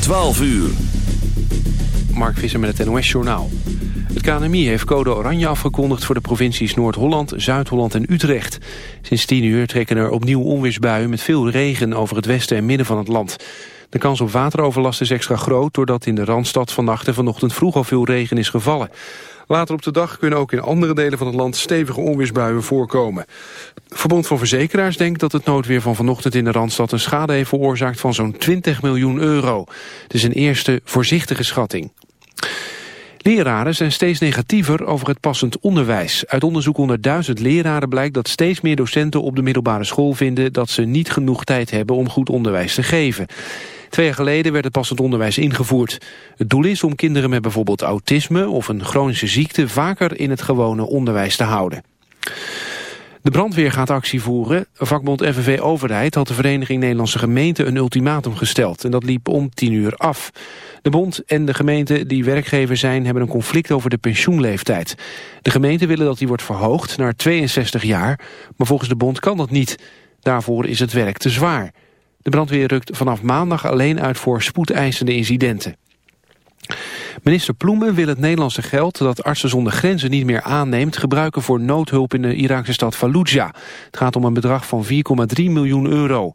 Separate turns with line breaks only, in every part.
12 uur.
Mark Visser met het NOS Journaal. Het KNMI heeft code oranje afgekondigd voor de provincies Noord-Holland, Zuid-Holland en Utrecht. Sinds 10 uur trekken er opnieuw onweersbuien met veel regen over het westen en midden van het land. De kans op wateroverlast is extra groot doordat in de Randstad vannacht en vanochtend vroeg al veel regen is gevallen. Later op de dag kunnen ook in andere delen van het land stevige onweersbuien voorkomen. Verbond van Verzekeraars denkt dat het noodweer van vanochtend in de Randstad een schade heeft veroorzaakt van zo'n 20 miljoen euro. Het is een eerste voorzichtige schatting. Leraren zijn steeds negatiever over het passend onderwijs. Uit onderzoek onder duizend leraren blijkt dat steeds meer docenten op de middelbare school vinden dat ze niet genoeg tijd hebben om goed onderwijs te geven. Twee jaar geleden werd het passend onderwijs ingevoerd. Het doel is om kinderen met bijvoorbeeld autisme of een chronische ziekte vaker in het gewone onderwijs te houden. De brandweer gaat actie voeren. Vakbond FNV Overheid had de Vereniging Nederlandse Gemeenten een ultimatum gesteld. En dat liep om tien uur af. De bond en de gemeente die werkgever zijn hebben een conflict over de pensioenleeftijd. De gemeenten willen dat die wordt verhoogd naar 62 jaar. Maar volgens de bond kan dat niet. Daarvoor is het werk te zwaar. De brandweer rukt vanaf maandag alleen uit voor spoedeisende incidenten. Minister Ploemen wil het Nederlandse geld dat Artsen zonder Grenzen niet meer aanneemt... gebruiken voor noodhulp in de Iraakse stad Fallujah. Het gaat om een bedrag van 4,3 miljoen euro.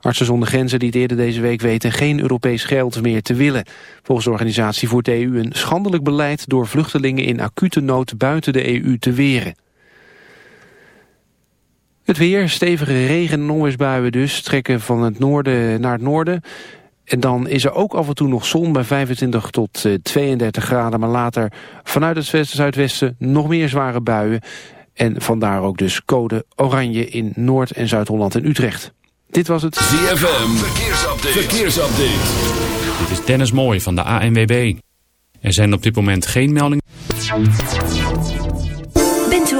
Artsen zonder Grenzen liet eerder deze week weten geen Europees geld meer te willen. Volgens de organisatie voert de EU een schandelijk beleid... door vluchtelingen in acute nood buiten de EU te weren. Het weer, stevige regen- en onweersbuien dus, trekken van het noorden naar het noorden. En dan is er ook af en toe nog zon bij 25 tot 32 eh, graden. Maar later vanuit het westen zuidwesten nog meer zware buien. En vandaar ook dus code oranje in Noord- en Zuid-Holland en Utrecht. Dit was het
ZFM, verkeersupdate. verkeersupdate.
Dit is Dennis Mooij van de ANWB. Er zijn op dit moment geen meldingen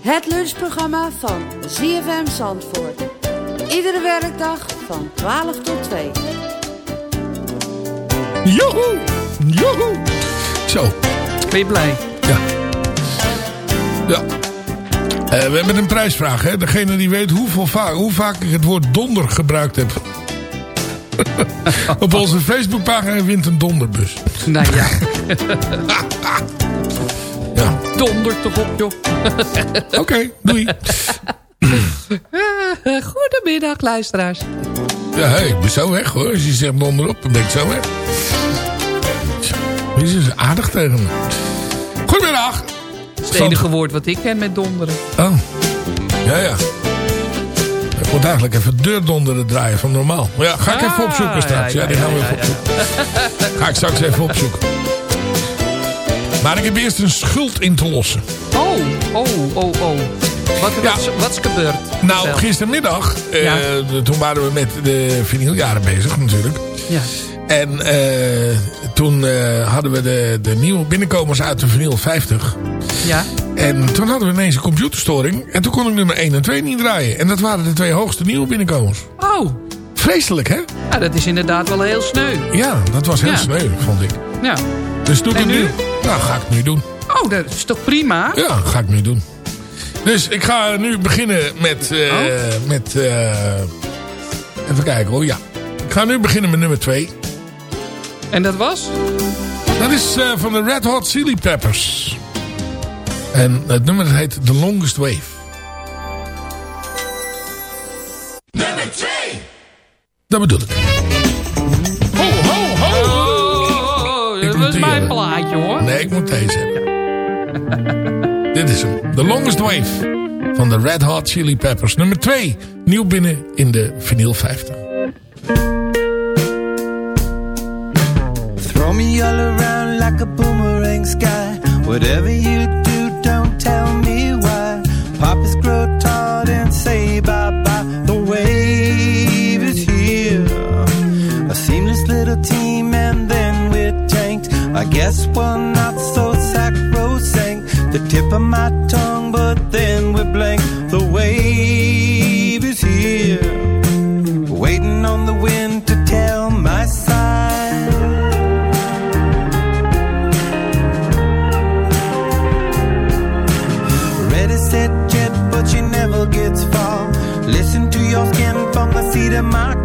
Het lunchprogramma van ZFM Zandvoort. Iedere werkdag van 12 tot 2.
Joehoe! Joehoe! Zo.
Ben je blij?
Ja. Ja. Uh, we hebben een prijsvraag. Hè? Degene die weet hoeveel va hoe vaak ik het woord donder gebruikt heb. Op onze Facebookpagina wint een donderbus.
Nou ja. Donder toch op, joh.
Oké, okay, doei.
Goedemiddag, luisteraars.
Ja, hey, ik ben zo weg hoor. Als je zegt donder op, dan ben ik zo weg. Wie is aardig tegen me. Goedemiddag.
Het is het enige woord wat ik ken met donderen.
Oh. Ja, ja. moet eigenlijk even deurdonderen draaien van normaal. Maar ja, ga ik even
Ah,
opzoeken straks.
ja,
Ja,
ja,
die gaan we even opzoeken. Ga ik straks even opzoeken. Maar ik heb eerst een schuld in te lossen.
Oh, oh, oh, oh. Wat,
Ja.
wat, wat is gebeurd?
Nou, gistermiddag, eh,
Ja.
toen waren we met de vinyljaren bezig natuurlijk.
Ja.
En eh, toen eh, hadden we de, de nieuwe binnenkomers uit de vinyl 50.
Ja.
En toen hadden we ineens een computerstoring. En toen kon ik nummer 1 en 2 niet draaien. En dat waren de twee hoogste nieuwe binnenkomers.
Oh,
Vreselijk, hè?
ja, dat is inderdaad wel heel sneu.
Ja, dat was heel
Ja.
sneu, vond ik.
Ja.
Dus ik
En
nu? Nou, ga ik nu doen.
Oh, dat is toch prima?
Ja, ga ik nu doen. Dus ik ga nu beginnen met... eh,
Oh.
met eh, even kijken hoor, ja. Ik ga nu beginnen met nummer 2.
En dat was?
Dat is eh, van de Red Hot Chili Peppers. En het nummer heet The Longest Wave. Nummer 2! Dat bedoel ik.
Dat is mijn plaatje hoor.
Nee, ik moet deze hebben. Dit is hem. The Longest Wave van de Red Hot Chili Peppers. Nummer 2. Nieuw binnen in de vinyl 50.
Throw me all around like a boomerang sky. Whatever you do, don't tell me why. Poppies grow tall Guess we're not so sacrosanct. The tip of my tongue, but then we're blank. The wave is here. Waiting on the wind to tell my side. Ready, set, jet, but she never gets far. Listen to your skin from the seat of my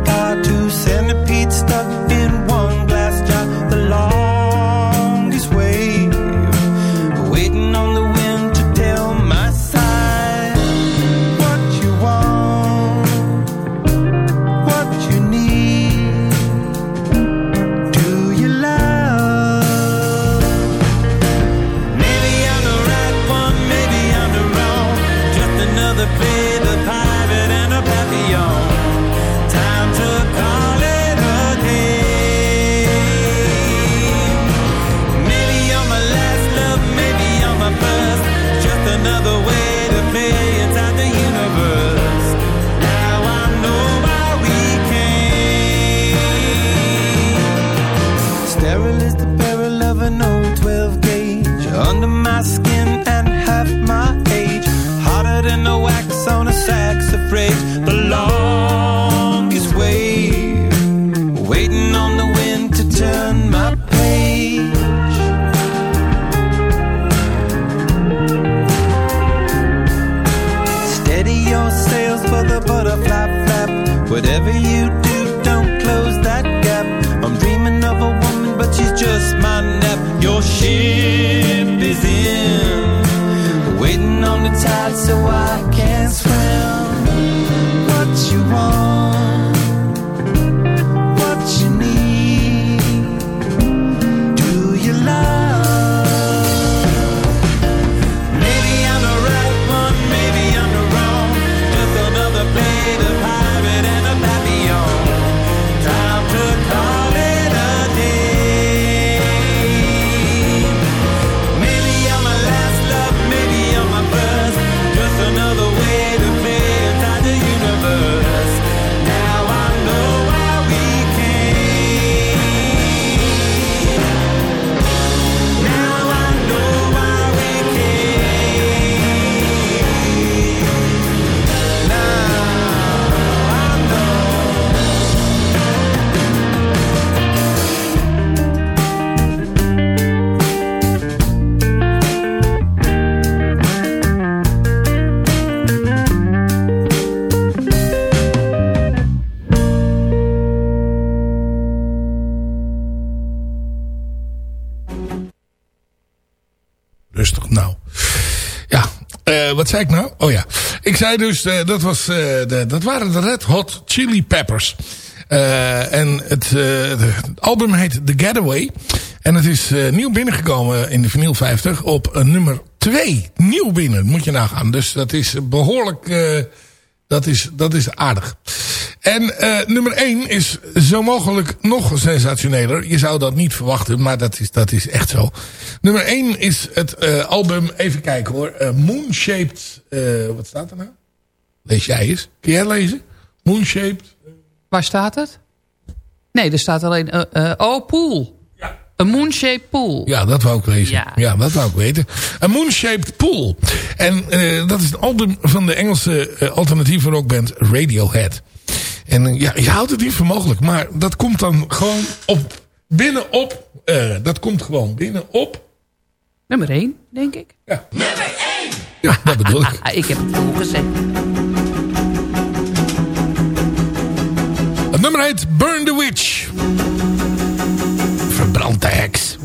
wrong
zei dus, eh, dat, was, eh, dat waren de Red Hot Chili Peppers. Eh, en het, het album heet The Getaway. En het is nieuw binnengekomen in de vinyl 50 op nummer 2. Nieuw binnen, moet je nagaan. Dus dat is behoorlijk, eh, Dat is, dat is aardig. En eh, nummer 1 is zo mogelijk nog sensationeler. Je zou dat niet verwachten, maar dat is, dat is echt zo. Nummer 1 is het eh, album, even kijken hoor. eh, Moonshaped, wat staat er nou? Lees jij eens. Kun jij lezen? Moonshaped.
Waar staat het? Nee, er staat alleen... oh, pool.
Ja.
Een moonshaped pool.
Ja, dat wou ik lezen. Ja,
Ja.
dat wou ik weten. A Moonshaped Pool. En dat is het album van de Engelse alternatieve rockband Radiohead. En ja, je houdt het niet voor mogelijk. Maar dat komt dan gewoon op, binnenop. eh dat komt gewoon binnenop.
Nummer 1, denk ik.
Ja. Ja, dat bedoel ik.
Ik heb het al gezegd.
Het nummer heet Burn the Witch. Verbrand de heks.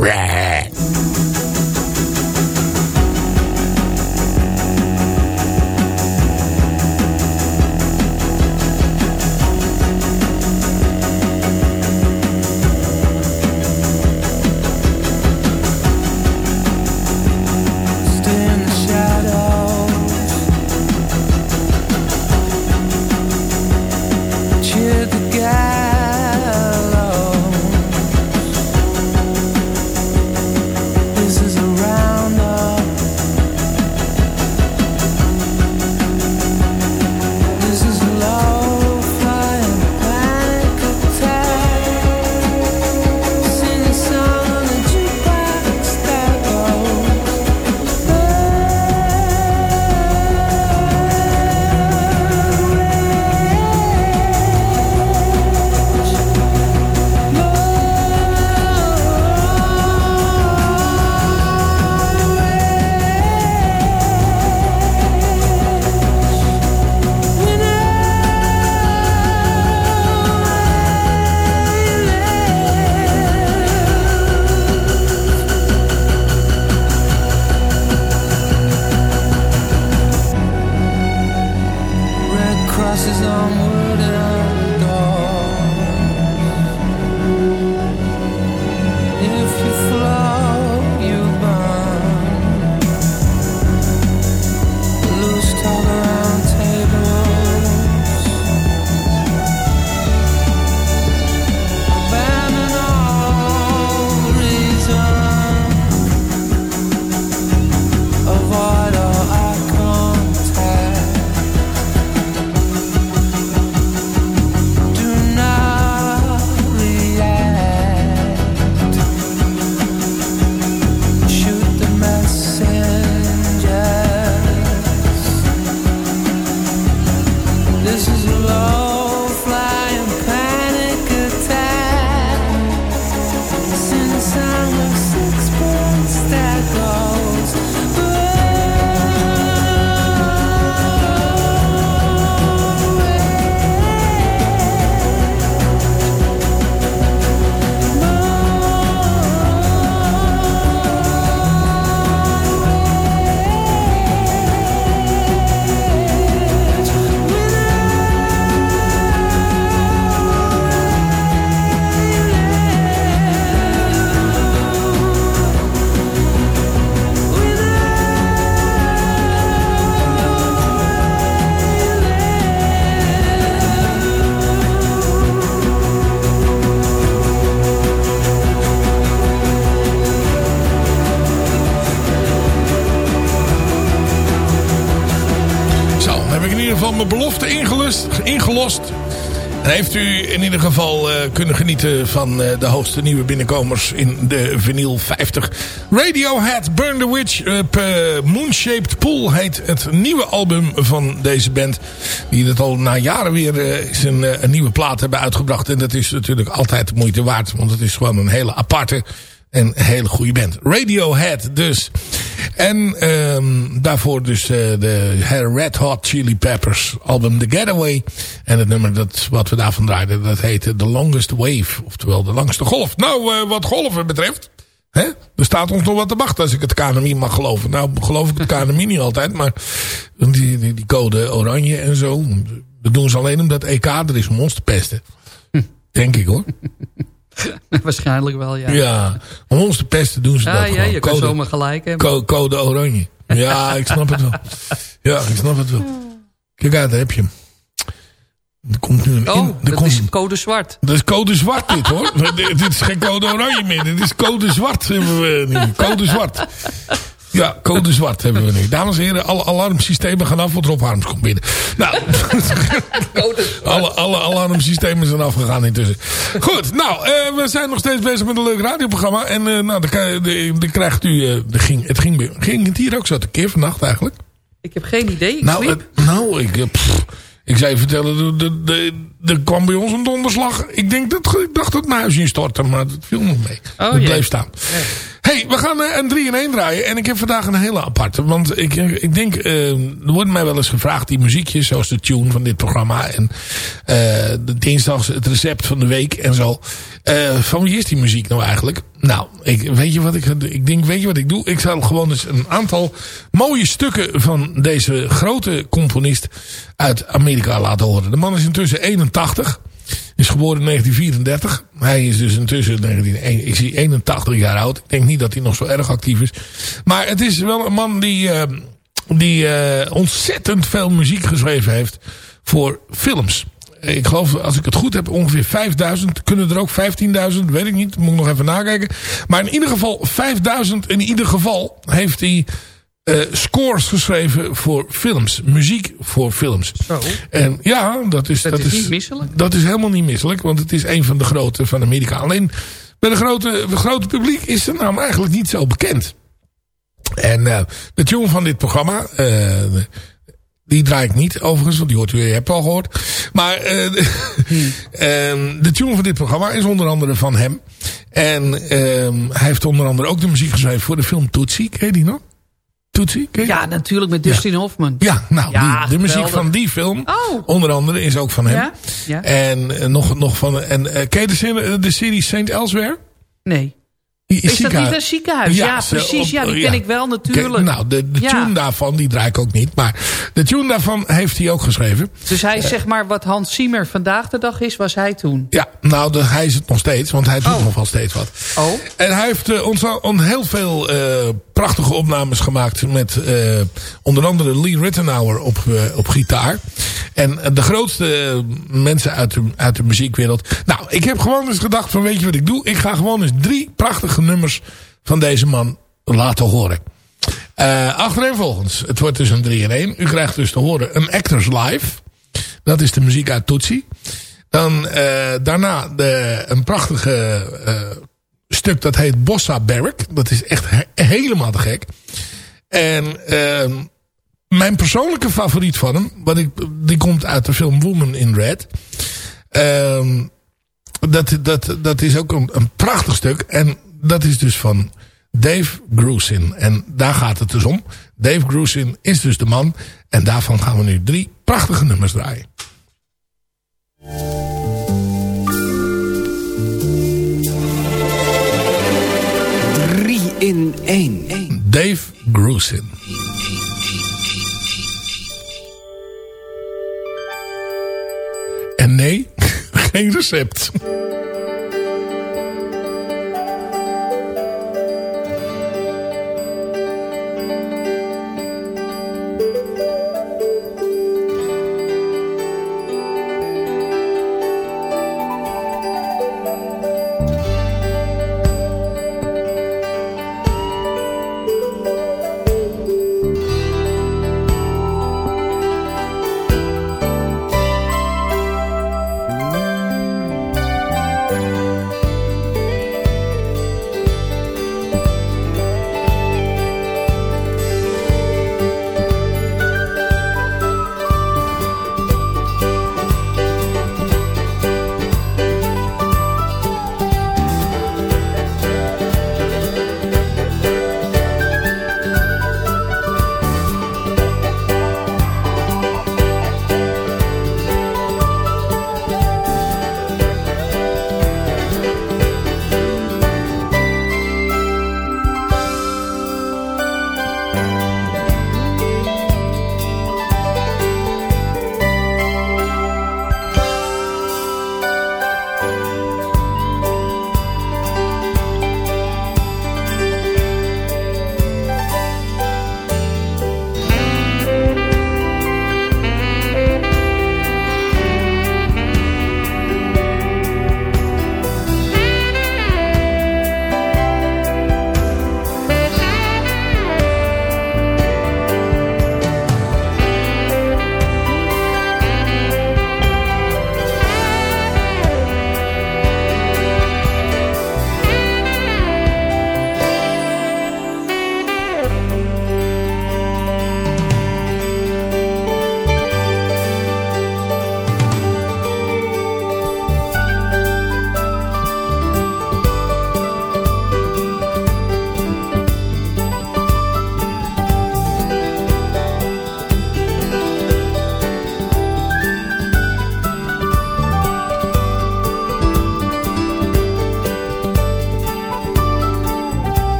Heeft u in ieder geval eh, kunnen genieten van eh, de hoogste nieuwe binnenkomers in de vinyl 50. Radiohead, Burn the Witch, eh, Moonshaped Pool heet het nieuwe album van deze band. Die het al na jaren weer is een, nieuwe plaat hebben uitgebracht. En dat is natuurlijk altijd moeite waard, want het is gewoon een hele aparte een hele goede band. Radiohead dus. En ehm, daarvoor dus eh, de Red Hot Chili Peppers album The Getaway. En het nummer dat, wat we daarvan draaiden, dat heette The Longest Wave. Oftewel de langste golf. Nou, eh, wat golven betreft... Hè? Er staat ons nog wat te wachten als ik het KNMI mag geloven. Nou, geloof ik het KNMI niet altijd, maar die, die, die code oranje en zo. Dat doen ze alleen omdat EK er is om ons te pesten. Denk ik hoor.
Waarschijnlijk wel, ja.
Ja, om ons te pesten doen ze
Ja,
dat
ja,
gewoon.
je kan
Code-
zomaar gelijk hebben.
Co- code oranje. Ja, ik snap het wel. Ja, ik snap het wel. Kijk uit, daar heb je hem. Er komt nu een
Oh,
in-
dat
komt,
is code zwart.
dat is code zwart dit hoor. dit, is geen code oranje meer. Dit is code zwart. Code zwart. Ja, code zwart hebben we nu. Dames en heren, alle alarmsystemen gaan af, want Rob Harms komt binnen. Nou, alle, alle alarmsystemen zijn afgegaan intussen. Goed, nou, eh, we zijn nog steeds bezig met een leuk radioprogramma. En eh, nou, dan, krijgt u, eh, de ging, het ging, ging het hier ook zo tekeer vannacht eigenlijk?
Ik heb geen idee. Ik
Nou, nou ik, pff, ik zou je vertellen, de, de, de, er kwam bij ons een donderslag. Ik, denk dat, ik dacht dat mijn huis instortte, maar het viel nog mee.
Oh,
bleef staan. Hey, we gaan eh, een 3 in 1 draaien. En ik heb vandaag een hele aparte. Want ik, ik denk, eh, er wordt mij wel eens gevraagd, die muziekjes, zoals de tune van dit programma. En eh, de dinsdags het recept van de week en zo. Eh, van wie is die muziek nou eigenlijk? Nou, ik, weet je wat ik, ik denk, weet je wat ik doe? Ik zal gewoon eens een aantal mooie stukken van deze grote componist uit Amerika laten horen. De man is intussen 81. Is geboren in 1934. Hij is dus intussen 19, ik zie 81 jaar oud. Ik denk niet dat hij nog zo erg actief is. Maar het is wel een man die, eh, die eh, ontzettend veel muziek geschreven heeft voor films. Ik geloof, als ik het goed heb, ongeveer 5000. Kunnen er ook 15.000, weet ik niet. Moet ik nog even nakijken. Maar in ieder geval 5000. In ieder geval heeft hij eh, scores geschreven voor films. Muziek voor films.
Zo.
En ja, dat is,
Dat is niet misselijk.
Dat is helemaal niet misselijk. Want het is een van de grote van Amerika. Alleen bij de grote, de grote publiek is zijn naam eigenlijk niet zo bekend. En eh, de tune van dit programma... eh, die draai ik niet overigens, want die hoort u, je hebt al gehoord. Maar eh, ehm, de tune van dit programma is onder andere van hem. En ehm, hij heeft onder andere ook de muziek geschreven voor de film Tootsie. Ken je die nog? Tootsie?
Ja, natuurlijk met Dustin Hoffman.
Ja, nou,
Ja,
die, de muziek van die film,
Oh.
onder andere, is ook van hem.
Ja? Ja.
En eh, nog, nog van, en eh, ken je de, de serie Saint Elsewhere?
Nee. Is dat niet een ziekenhuis? Ja, precies.
op-
Ja, die
ja.
ken ik wel natuurlijk.
Ken- nou, de, de
Ja.
tune daarvan, die draai ik ook niet. Maar de tune daarvan heeft hij ook geschreven.
Dus hij is zeg maar wat Hans Zimmer vandaag de dag is, was hij toen.
Ja, nou, de, hij is het nog steeds, want hij doet
Oh.
nog wel steeds wat.
Oh.
En hij heeft eh, ons al heel veel eh, prachtige opnames gemaakt met eh, onder andere Lee Rittenauer op, eh, op gitaar. En eh, de grootste eh, mensen uit de, uit de muziekwereld. Nou, ik heb gewoon eens gedacht van weet je wat ik doe? Ik ga gewoon eens drie prachtige nummers van deze man laten horen. Eh achtereenvolgens. Het wordt dus een 3 in 1. U krijgt dus te horen een Actors Live. Dat is de muziek uit Tootsie. Dan eh, daarna de, een prachtige eh, stuk dat heet Bossa Barrack. Dat is echt he- helemaal te gek. En ehm, mijn persoonlijke favoriet van hem, wat ik, die komt uit de film Woman in Red. Ehm, dat, dat, dat is ook een, een prachtig stuk. En dat is dus van Dave Grusin. En daar gaat het dus om. Dave Grusin is dus de man. En daarvan gaan we nu drie prachtige nummers draaien.
Drie in één.
Dave Grusin. En nee, geen recept.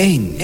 één.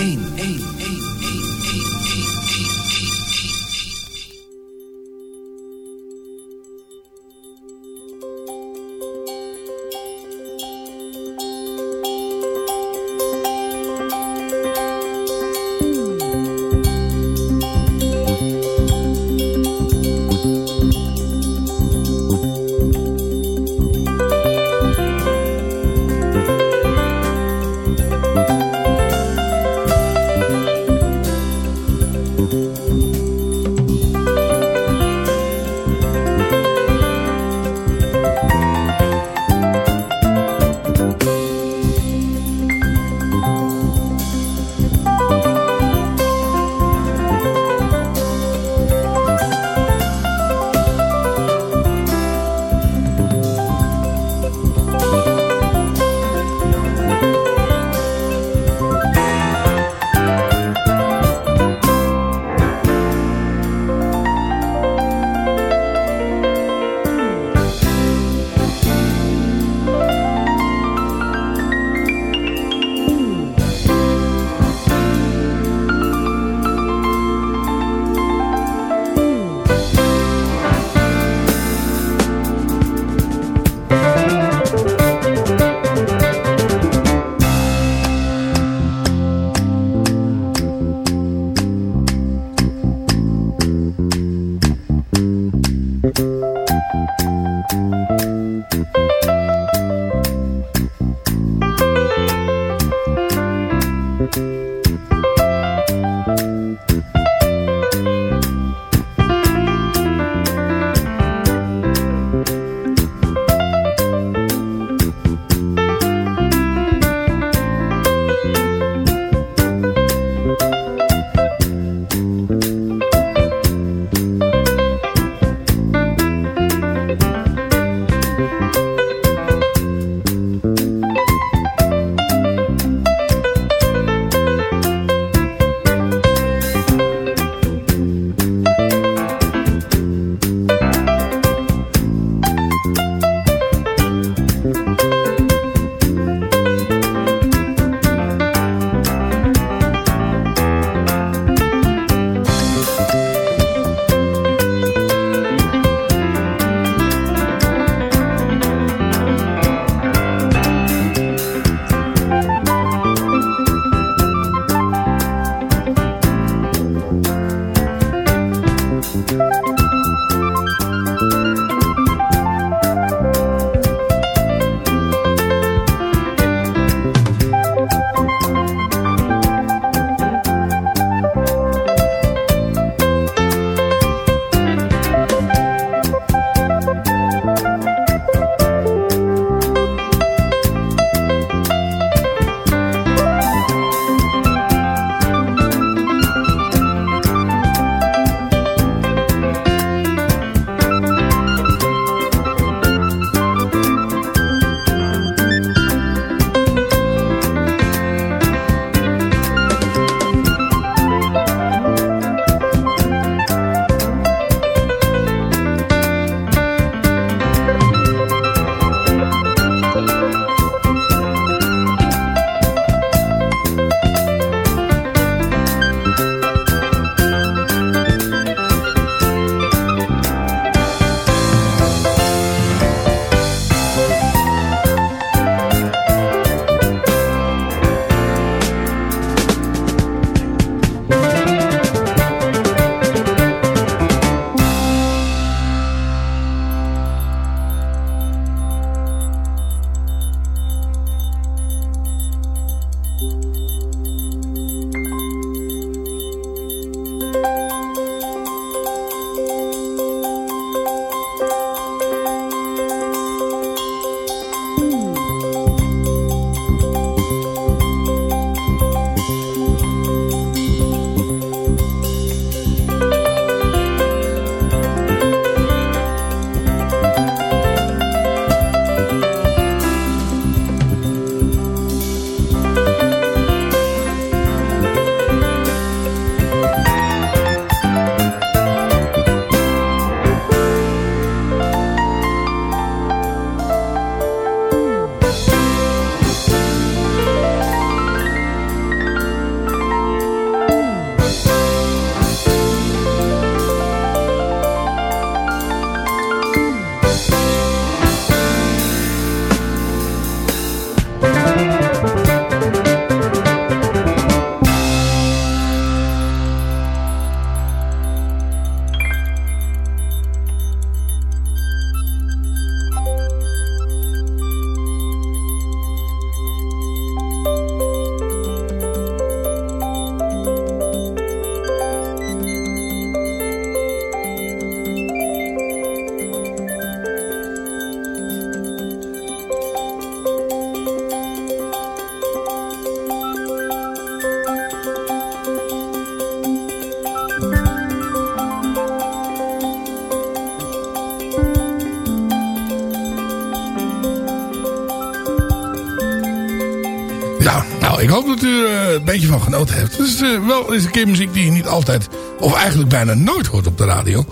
Ik hoop dat u er een beetje van genoten heeft. Het is wel eens een keer muziek die je niet altijd, of eigenlijk bijna nooit hoort op de radio.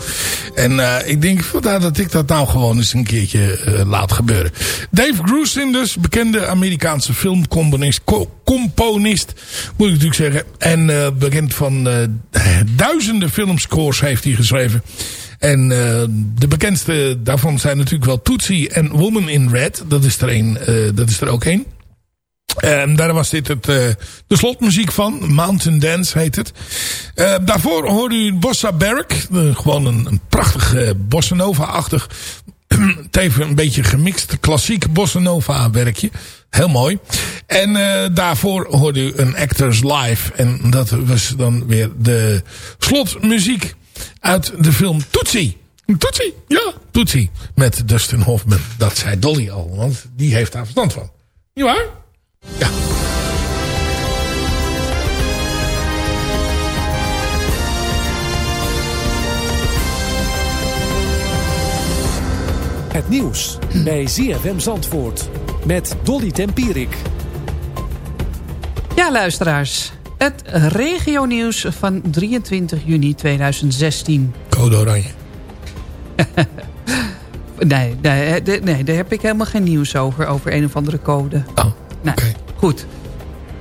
En ik denk vandaar dat ik dat nou gewoon eens een keertje laat gebeuren. Dave Grusin dus, bekende Amerikaanse filmcomponist, componist, moet ik natuurlijk zeggen. En bekend van duizenden filmscores heeft hij geschreven. En de bekendste daarvan zijn natuurlijk wel Tootsie en Woman in Red. Dat is er, een, dat is er ook één. En daar was dit het, uh, de slotmuziek van. Mountain Dance heet het. daarvoor hoorde u Bossa Barrack. gewoon een, een prachtig bossa nova-achtig. Even een beetje gemixt klassiek bossa nova werkje. Heel mooi. En daarvoor hoorde u een Actors Live. En dat was dan weer de slotmuziek uit de film Tootsie. Tootsie, ja, Tootsie. Met Dustin Hoffman. Dat zei Dolly al, want die heeft daar verstand van. Niet waar? Ja.
Het nieuws bij ZFM Zandvoort met Dolly Tempierik.
Ja, luisteraars. Het regionieuws van 23 juni 2016.
Code Oranje.
nee, nee, nee, daar heb ik helemaal geen nieuws over. Over een of andere code.
Oh, oké.
Goed.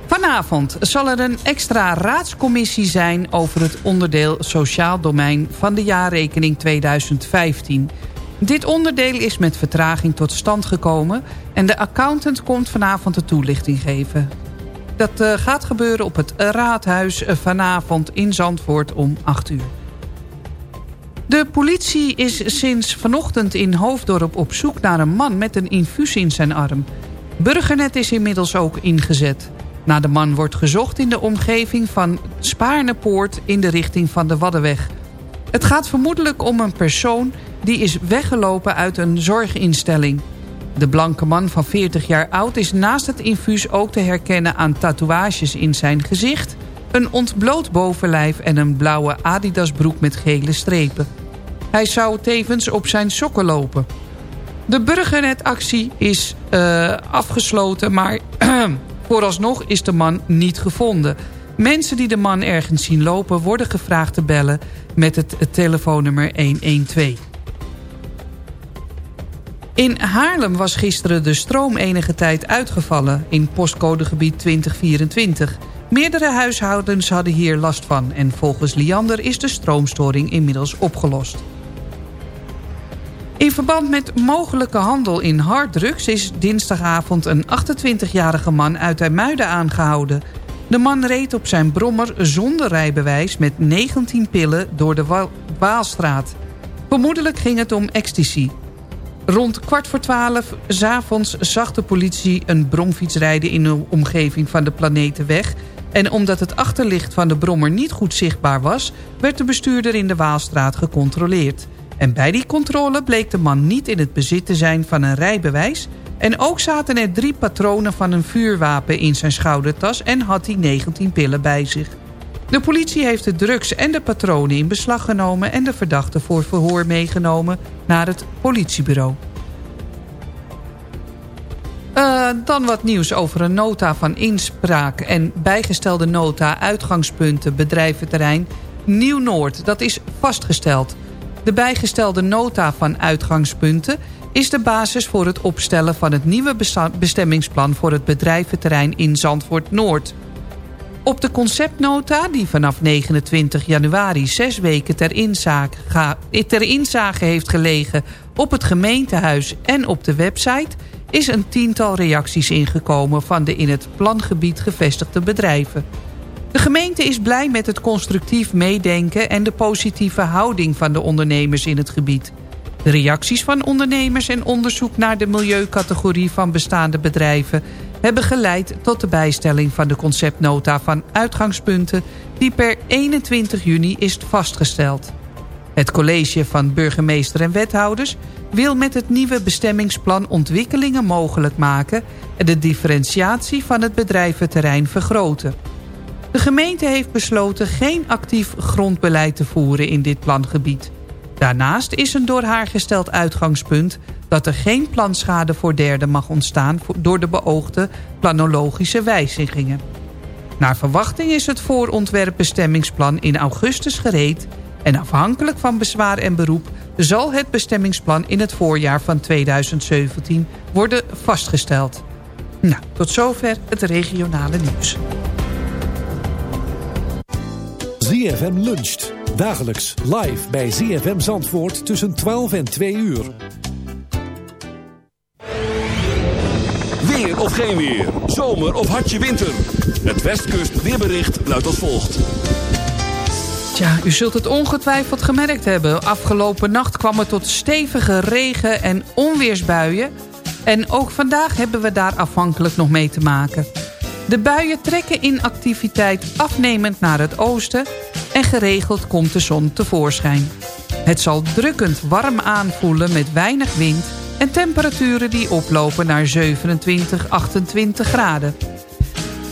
Vanavond zal er een extra raadscommissie zijn... over het onderdeel Sociaal Domein van de jaarrekening 2015. Dit onderdeel is met vertraging tot stand gekomen... en de accountant komt vanavond de toelichting geven. Dat uh, gaat gebeuren op het Raadhuis uh, vanavond in Zandvoort om 8 uur. De politie is sinds vanochtend in Hoofddorp op zoek naar een man met een infuus in zijn arm. Burgernet is inmiddels ook ingezet. Naar de man wordt gezocht in de omgeving van Spaarnepoort in de richting van de Waddenweg. Het gaat vermoedelijk om een persoon die is weggelopen uit een zorginstelling. De blanke man van 40 jaar oud is naast het infuus ook te herkennen aan tatoeages in zijn gezicht... een ontbloot bovenlijf en een blauwe Adidasbroek met gele strepen. Hij zou tevens op zijn sokken lopen. De burgernetactie is uh, afgesloten, maar vooralsnog is de man niet gevonden. Mensen die de man ergens zien lopen worden gevraagd te bellen met het telefoonnummer 112. In Haarlem was gisteren de stroom enige tijd uitgevallen in postcodegebied 2024. Meerdere huishoudens hadden hier last van en volgens Liander is de stroomstoring inmiddels opgelost. In verband met mogelijke handel in harddrugs is dinsdagavond een 28-jarige man uit IJmuiden aangehouden. De man reed op zijn brommer zonder rijbewijs met 19 pillen door de Waalstraat. Vermoedelijk ging het om ecstasy. Rond kwart voor twaalf s'avonds zag de politie een bromfiets rijden... in de omgeving van de Planetenweg. En omdat het achterlicht van de brommer niet goed zichtbaar was... werd de bestuurder in de Waalstraat gecontroleerd. En bij die controle bleek de man niet in het bezit te zijn van een rijbewijs... en ook zaten er drie patronen van een vuurwapen in zijn schoudertas... en had hij 19 pillen bij zich. De politie heeft de drugs en de patronen in beslag genomen... en de verdachte voor verhoor meegenomen naar het politiebureau. Uh, dan wat nieuws over een nota van inspraak... en bijgestelde nota uitgangspunten bedrijventerrein Nieuw-Noord. Dat is vastgesteld. De bijgestelde nota van uitgangspunten is de basis voor het opstellen van het nieuwe bestemmingsplan voor het bedrijventerrein in Zandvoort Noord. Op de conceptnota, die vanaf 29 januari zes weken ter inzage, ter inzage heeft gelegen op het gemeentehuis en op de website, is een tiental reacties ingekomen van de in het plangebied gevestigde bedrijven. De gemeente is blij met het constructief meedenken en de positieve houding van de ondernemers in het gebied. De reacties van ondernemers en onderzoek naar de milieucategorie van bestaande bedrijven hebben geleid tot de bijstelling van de conceptnota van uitgangspunten die per 21 juni is vastgesteld. Het college van burgemeester en wethouders wil met het nieuwe bestemmingsplan ontwikkelingen mogelijk maken en de differentiatie van het bedrijventerrein vergroten. De gemeente heeft besloten geen actief grondbeleid te voeren in dit plangebied. Daarnaast is een door haar gesteld uitgangspunt dat er geen planschade voor derden mag ontstaan door de beoogde planologische wijzigingen. Naar verwachting is het voorontwerpbestemmingsplan in augustus gereed... en afhankelijk van bezwaar en beroep... zal het bestemmingsplan in het voorjaar van 2017 worden vastgesteld. Nou, tot zover het regionale nieuws.
ZFM luncht. Dagelijks live bij ZFM Zandvoort tussen 12 en 2 uur.
Weer of geen weer. Zomer of hartje winter. Het Westkust weerbericht luidt als volgt.
Tja, u zult het ongetwijfeld gemerkt hebben. Afgelopen nacht kwam het tot stevige regen- en onweersbuien. En ook vandaag hebben we daar afhankelijk nog mee te maken. De buien trekken in activiteit afnemend naar het oosten... en geregeld komt de zon tevoorschijn. Het zal drukkend warm aanvoelen met weinig wind... en temperaturen die oplopen naar 27, 28 graden.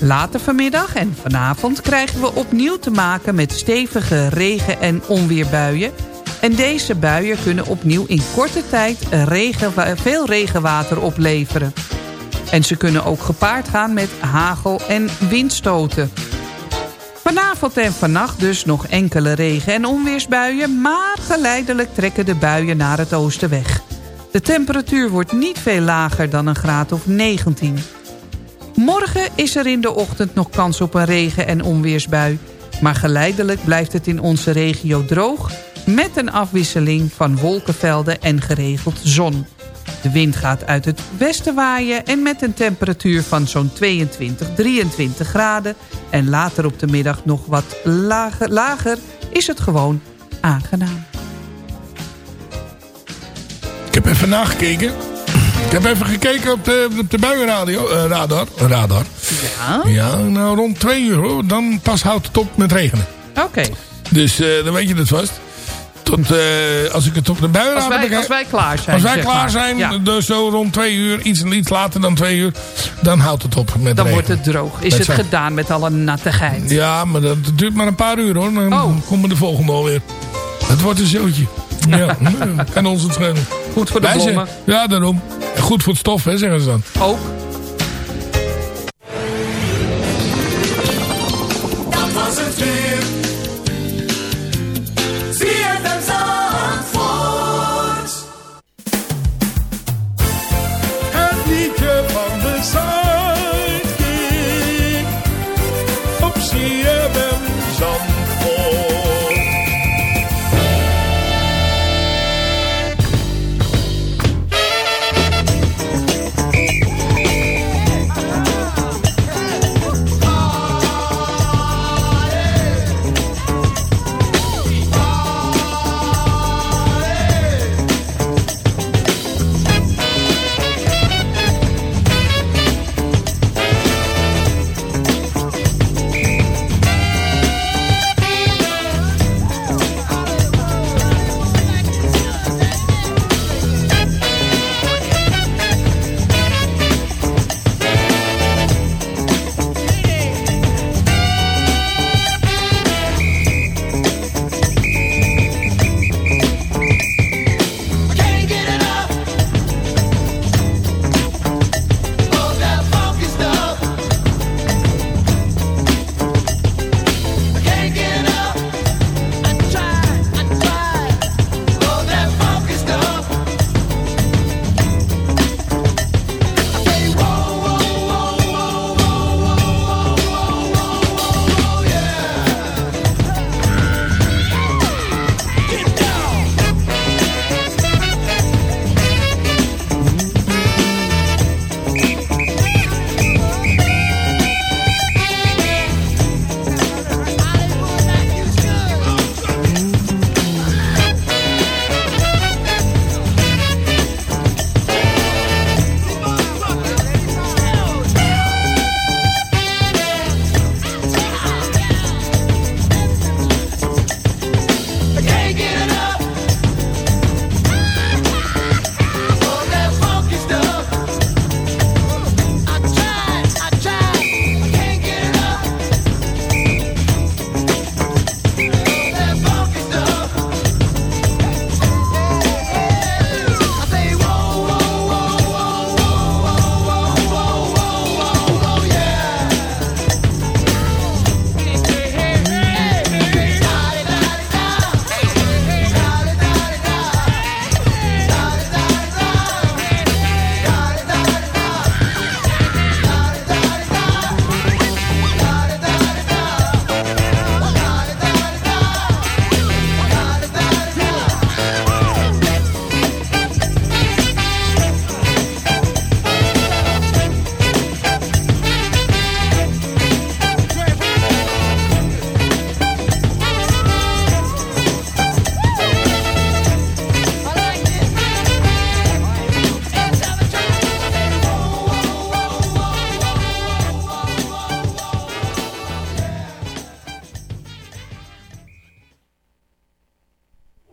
Later vanmiddag en vanavond krijgen we opnieuw te maken met stevige regen- en onweerbuien... En deze buien kunnen opnieuw in korte tijd regen, veel regenwater opleveren. En ze kunnen ook gepaard gaan met hagel en windstoten. Vanavond en vannacht dus nog enkele regen- en onweersbuien... maar geleidelijk trekken de buien naar het oosten weg. De temperatuur wordt niet veel lager dan een graad of 19. Morgen is er in de ochtend nog kans op een regen- en onweersbui... maar geleidelijk blijft het in onze regio droog... met een afwisseling van wolkenvelden en geregeld zon. De wind gaat uit het westen waaien en met een temperatuur van zo'n 22, 23 graden... en later op de middag nog wat lager, lager is het gewoon aangenaam.
Ik heb even nagekeken. Ik heb even gekeken op de, op de buienradio. eh, radar. Radar.
Ja?
Ja, nou rond twee uur hoor. Dan pas houdt het op met regenen.
Oké.
Dus eh, dan weet je het vast. Tot, eh, als ik het op de buienradar
Als, wij, als wij klaar zijn.
Als wij klaar
maar.
zijn,
Ja.
dus zo rond twee uur, iets, iets later dan twee uur, dan houdt het op met
Dan wordt het droog. Is het
zijn-
gedaan met alle nattigheid.
Ja, maar dat duurt maar een paar uur hoor. Dan
Oh.
komen de volgende alweer. Het wordt een zootje. Ja, nou, kan ons het schelen.
Goed voor de
Wij Ja, daarom. Goed voor het stof, hè, zeggen ze dan.
Ook.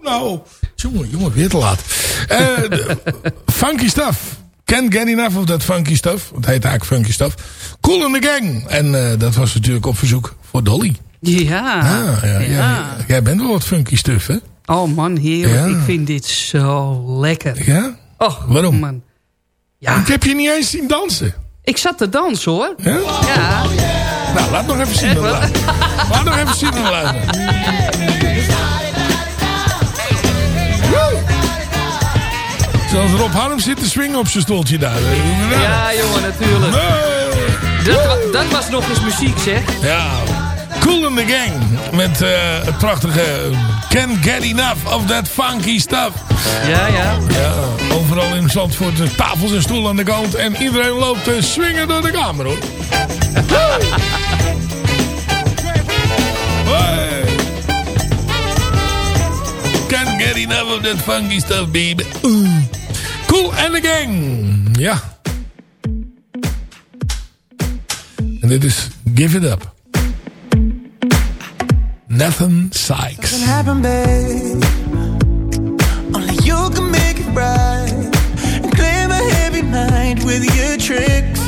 Nou, jongen, jongen, weer te laat. Eh, funky Stuff. Can't get enough of that funky stuff. Het heet eigenlijk funky stuff. Cool in the gang. En eh, dat was natuurlijk op verzoek voor Dolly.
Ja.
Ah, ja, ja.
ja.
Jij bent wel wat funky stuff, hè?
Oh man, heerlijk.
Ja.
Ik vind dit zo lekker.
Ja?
Oh,
Waarom?
man. Ja,
Ik heb je niet eens zien dansen.
ik zat te dansen hoor.
Ja?
Ja.
Nou, laat nog even zien. laat. laat nog even zien. laat. Zoals Rob Harm zit te swingen op zijn stoeltje daar.
Ja, jongen, natuurlijk.
Nee.
Dat, wa- dat was nog eens muziek, zeg.
Ja. Cool in the Gang. Met eh, het prachtige Can't Get Enough of That Funky Stuff.
Ja, ja.
Ja, overal in Zandvoort de tafels en stoelen aan de kant. En iedereen loopt te swingen door de kamer hoor. Hey. Can't get enough of that funky stuff, baby. Cool and the gang. Ja. En dit is Give It Up. Nathan Sykes.
Doesn't happen, babe. Only you can make it right. And claim a heavy mind with your tricks.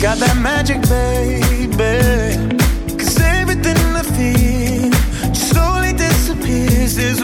Got that magic, baby. Cause everything I feel slowly disappears as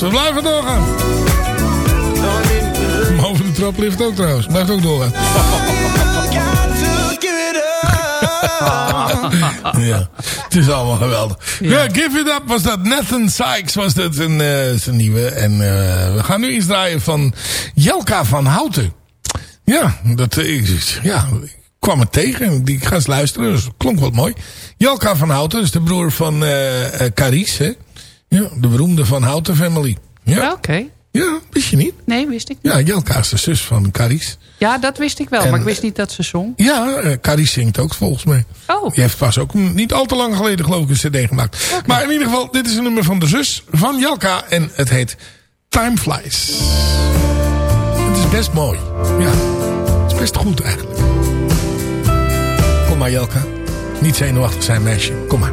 We
blijven doorgaan. Over de trap ligt ook trouwens. Blijft ook doorgaan. Ja, het is allemaal geweldig. Ja, Give It Up was dat. Nathan Sykes was dat een, eh, zijn nieuwe. En eh, we gaan nu iets draaien van Jelka van Houten. Ja, dat, eh, ja, ik kwam het tegen. en Ik ga eens luisteren. Dat klonk wat mooi. Jelka van Houten is de broer van eh, Carice. Hè? Ja, de beroemde Van Houten family. Ja,
Oké.
ja wist je niet?
Nee, wist ik niet.
Ja, Jelka is de zus van Carice.
Ja, dat wist ik wel,
En-
maar ik wist niet dat ze zong.
Ja, eh, Carice zingt ook volgens mij.
Oh,
Die heeft pas ook niet al te lang geleden geloof ik een cd gemaakt. Maar in ieder geval, dit is een nummer van de zus van Jelka. En het heet Time Flies. Het is best mooi. Ja, het is best goed eigenlijk. Kom maar Jelka. Niet zenuwachtig zijn meisje. Kom maar.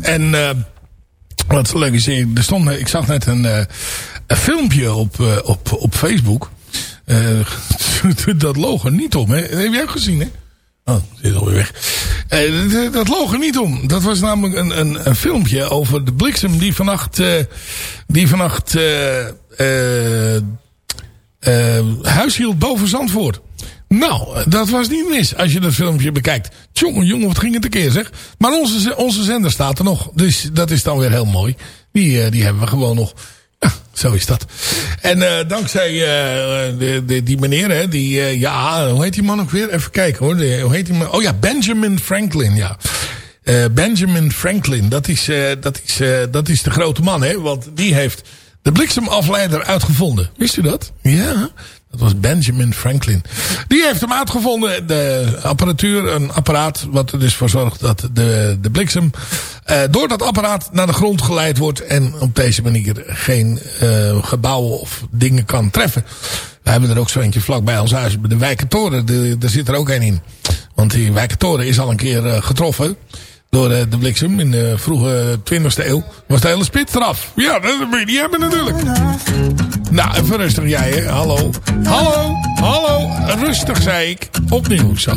En uh, wat leuk is, er stond, ik zag net een, uh, een filmpje op, op, op Facebook. dat logo niet om, hè? Heb jij ook gezien, hè? Oh, zit alweer weg. dat logo niet om. Dat was namelijk een, een, een filmpje over de bliksem die vannacht, die vannacht huis hield boven Zandvoort. Nou, dat was niet mis als je dat filmpje bekijkt. Jongen, jongen, wat ging het een keer zeg. Maar onze, onze zender staat er nog. Dus dat is dan weer heel mooi. Die, uh, die hebben we gewoon nog. Ja, zo is dat. En uh, dankzij uh, de, die meneer, hè, die, ja, hoe heet die man ook weer? Even kijken hoor. Hoe heet die man? Oh ja, Benjamin Franklin, ja. Benjamin Franklin, dat is, dat, is, dat is de grote man, hè. Want die heeft de bliksemafleider uitgevonden. Wist u dat? Ja. Dat was Benjamin Franklin. Die heeft hem uitgevonden. De apparatuur, een apparaat wat er dus voor zorgt dat de, de bliksem uh, door dat apparaat naar de grond geleid wordt. En op deze manier geen uh, gebouwen of dingen kan treffen. We hebben er ook zo eentje vlak bij ons huis. De Wijkentoren, daar zit er ook een in. Want die Wijkentoren is al een keer uh, getroffen door de, de bliksem in de vroege 20e eeuw. Was de hele spits eraf. Ja, dat moet je niet hebben natuurlijk. Nou, even rustig jij, hè. Hallo. Hallo. Hallo. Rustig, zei ik. Opnieuw, zo.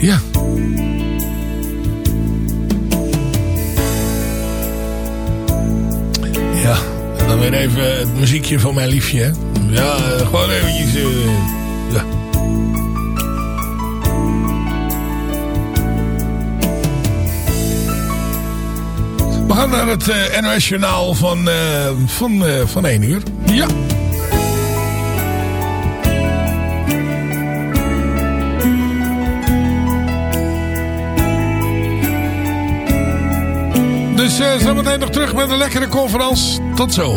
Ja. Ja, en dan weer even het muziekje van mijn liefje. Hè? Ja, uh, gewoon eventjes... ja. We gaan naar het uh, NOS Journaal van, uh, van, van 1 uur. Ja. Uh, zometeen nog terug met een lekkere conferentie. Tot zo.